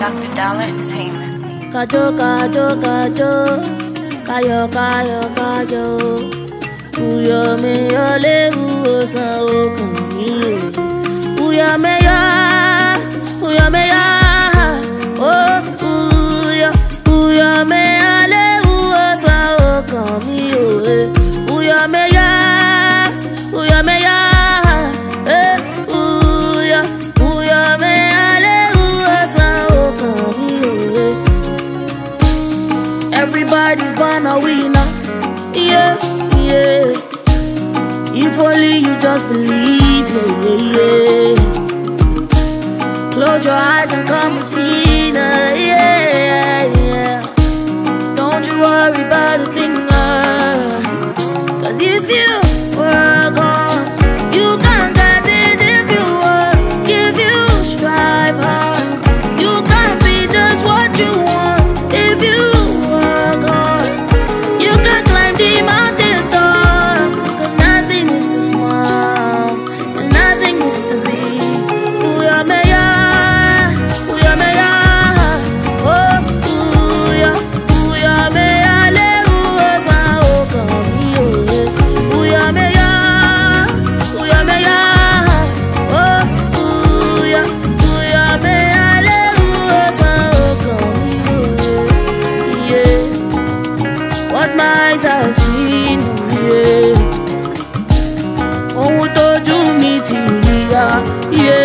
Dr. Dollar Entertainment. Kajo, kajo, kajo. Kayo, kayo, kajo. Uyomi ole uosan ọkàn mi o. Uyomeya, uyomeya. Oh, uyo, uyomeya le uosan ọkàn mi o. Uyomeya, uyomeya. If only you just believe, yeah, yeah, yeah. Close your eyes and come and see the àìsàn sínú yé ohun tójú mi ti rí ya yé.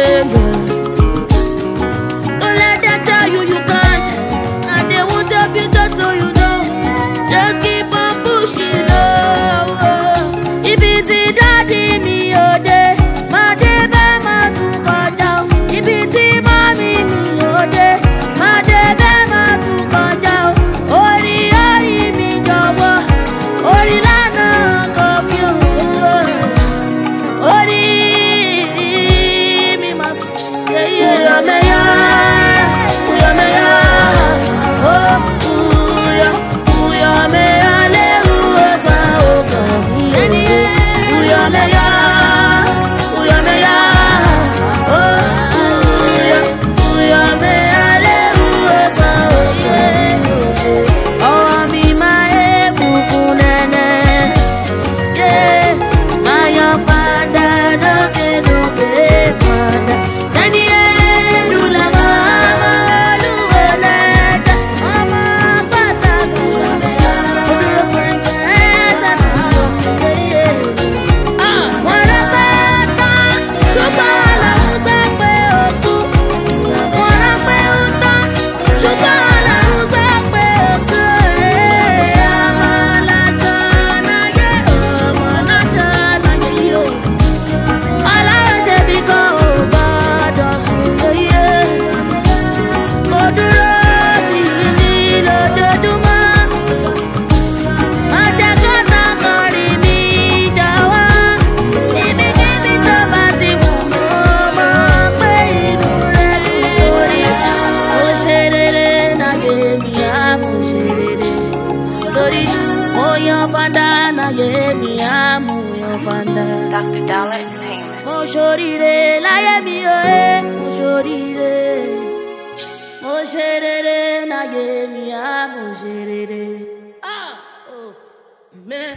oyofanda na ye mi amu oyofanda. Dr. Dollar Entertainment. mo ṣoríire láyé mi o e mo ṣoríire mo ṣe rere láyé mi amu ṣe rere. Ah! Oh! Man.